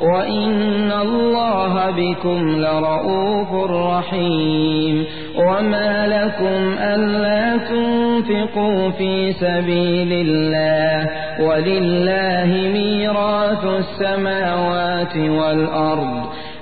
وإن الله بكم لرؤوف رحيم وما لكم ألا تنفقوا في سبيل الله ولله ميراث السماوات والأرض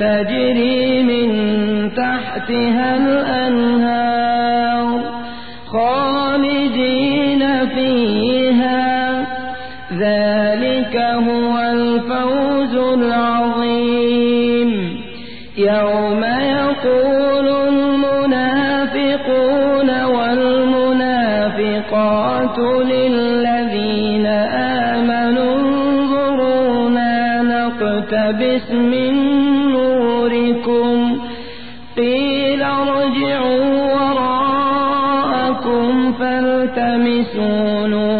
تجري من تحتها الأنهار خالدين فيها. ذلك هو الفوز العظيم. يوم يقول المنافقون والمنافقات للذين نقتبس من نوركم قيل ارجعوا وراءكم فالتمسوا نورا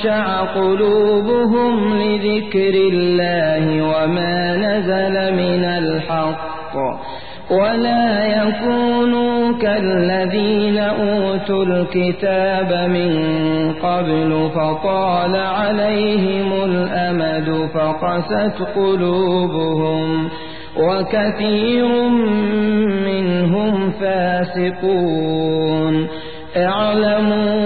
تخشع قلوبهم لذكر الله وما نزل من الحق ولا يكونوا كالذين أوتوا الكتاب من قبل فطال عليهم الأمد فقست قلوبهم وكثير منهم فاسقون اعلموا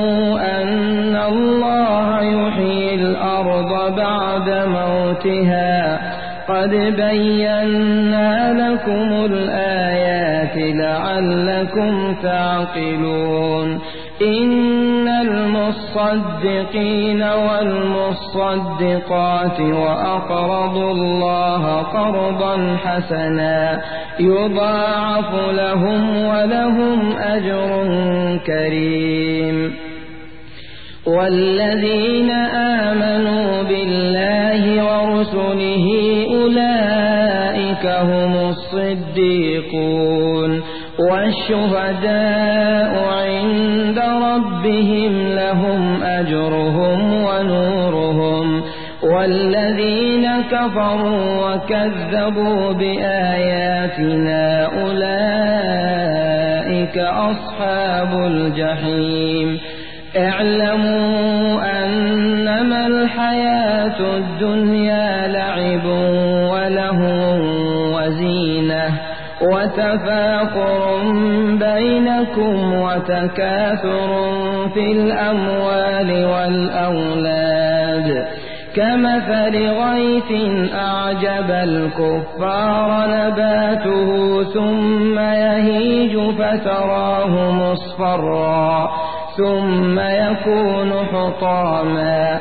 موتها قد بينا لكم الآيات لعلكم تعقلون إن المصدقين والمصدقات وأقرضوا الله قرضا حسنا يضاعف لهم ولهم أجر كريم والذين آمنوا بالله ورسله أولئك هم الصديقون والشهداء عند ربهم لهم أجرهم ونورهم والذين كفروا وكذبوا بآياتنا أولئك أصحاب الجحيم اعلموا أنما الحياة الدنيا لعب وله وزينة وتفاخر بينكم وتكاثر في الأموال والأولاد. كمثل غيث أعجب الكفار نباته ثم يهيج فتراه مصفرا ثم يكون حطاما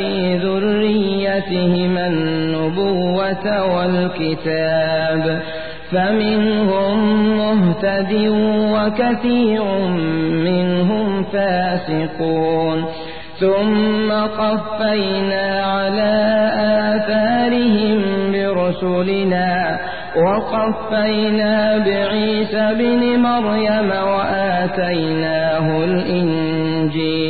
في ذريتهما النبوة والكتاب فمنهم مهتد وكثير منهم فاسقون ثم قفينا على آثارهم برسلنا وقفينا بعيسى بن مريم وآتيناه الإنجيل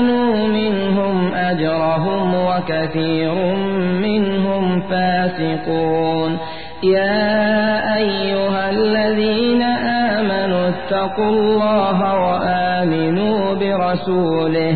أجرهم وكثير منهم فاسقون. يا أيها الذين آمنوا اتقوا الله وآمنوا برسوله.